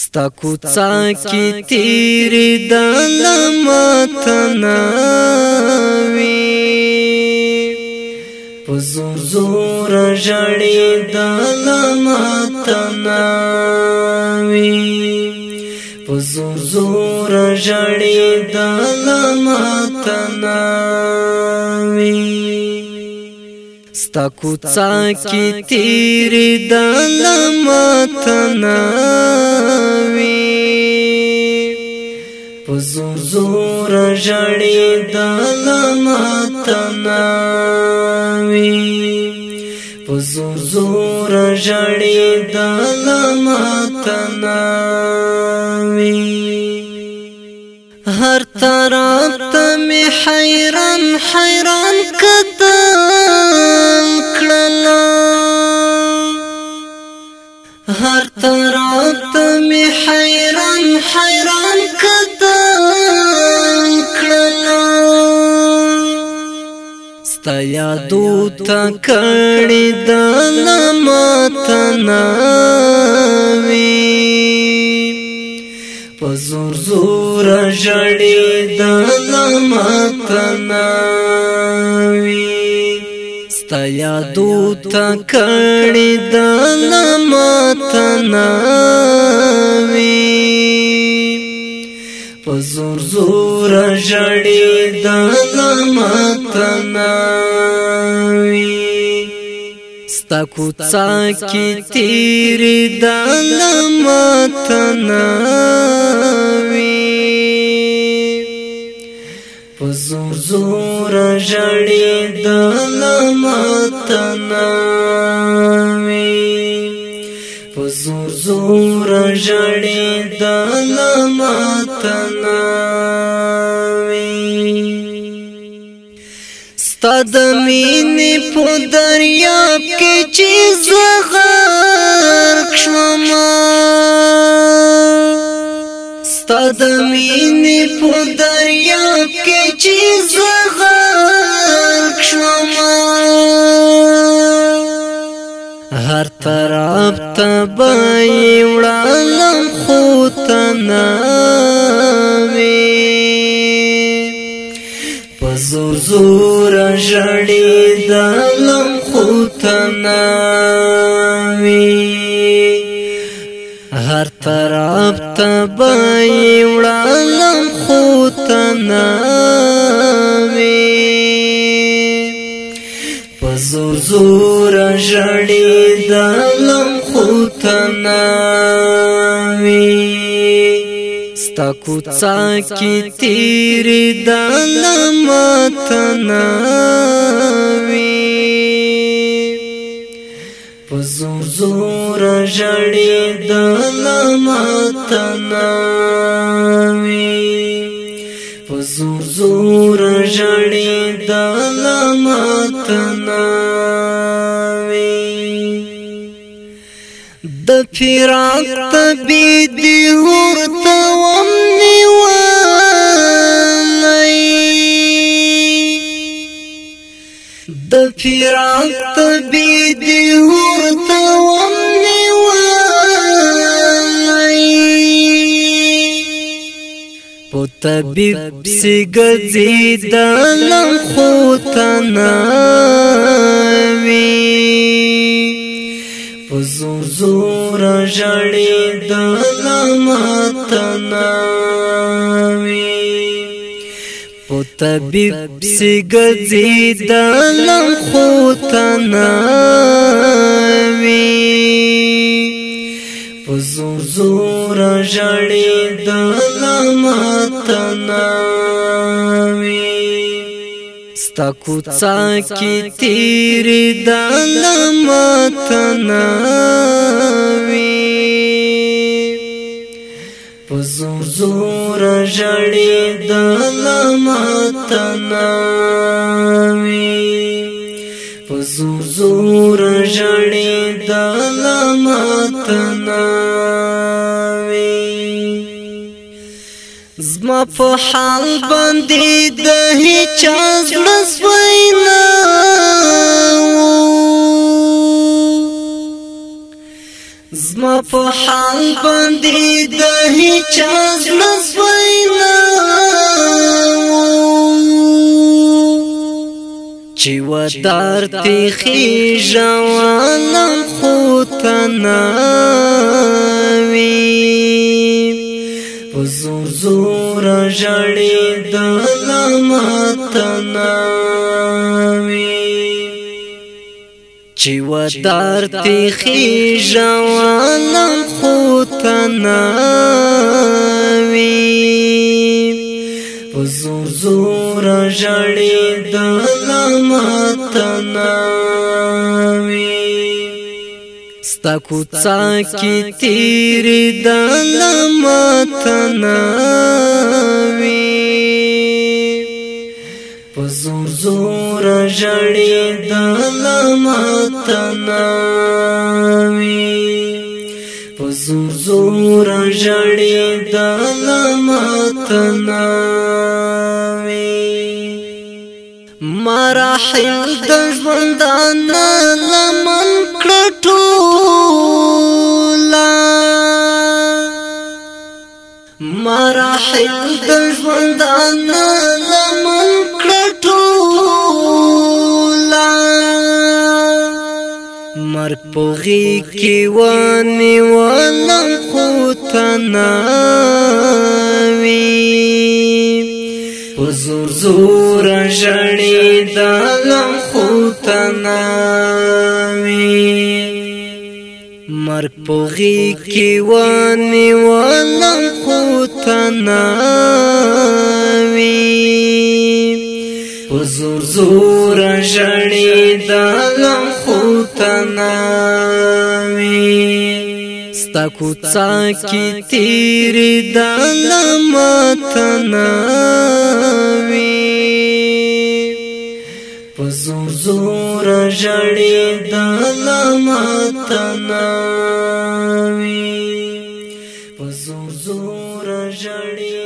ستا کوڅه کې تیر د لمتناوي په زور زور ژړې د لمتناوي په زور زور ژړې د لمتناوي ستا کوڅه کې تیر د لمتناوي زور جړې د لمتناوي په زور جړې د لمتناوي هر طرف ته می حیران حیران کتل کړل هر طرف ته می حیران حیران کتل ستا دو تا کړي د نماتنا وی پزور زور جړي د نماتنا وی ستا دو تا کړي د نماتنا وی په زور زور ژړې د لمتناوي ستا کوڅه کې تیر د لمتناوي په زور زور ژړې د لمتناوي ستاد مینې په دریاب کې چې زغر کښما ستاد مینې په دریاب کې چې زغر کښما هر طرف ته بای وړاندې په زور زور ژړې د لم خوتناوي هر طرف ته بای وړلم خوتناوي په زور زور ژړې د ستا کوڅه کې تیر د لمتنا وی پزور زور جړې د لمتنا وی پزور زور جړې د لمتنا د فراق تبي دی هو طبيب سګزي د لم خو تناوي پزور جړې د لم تناوي په طبيب سګزي د لم خو تناوي پزور جړې د لم تناوي ستاکو څا کی تیر دل متناوي پزور زور جړې دل متناوي پزور زور جړې دل متناوي ستا په حال باندې د هیڅ ځلس وینا زما په حال باندې د هیڅ ځلس وینا چې ودار تی خېژوانم خو تناوي زور جړې د لمتناوي چې ودار تی خې ژوانم خو تناوي زور زور جړې د لمتناوي ستا کوڅه کې تیر د لمتناوي په زور زور ژړې د لمتناوي په زور زور ژړې د لمتناوي مراحل د ژوندانه لمه مراحل د ژوندان لمن کټولا مر پوغي کې ونی ولم خو تناوي زور زور ژړې دا لم خو تناوي مر پوغي کې ونی ولم ناوي حضور زور ژړې د غم خو تناوي ستا کوڅه کې تیر د لمات ناوي حضور زور ژړې زور زور ژړې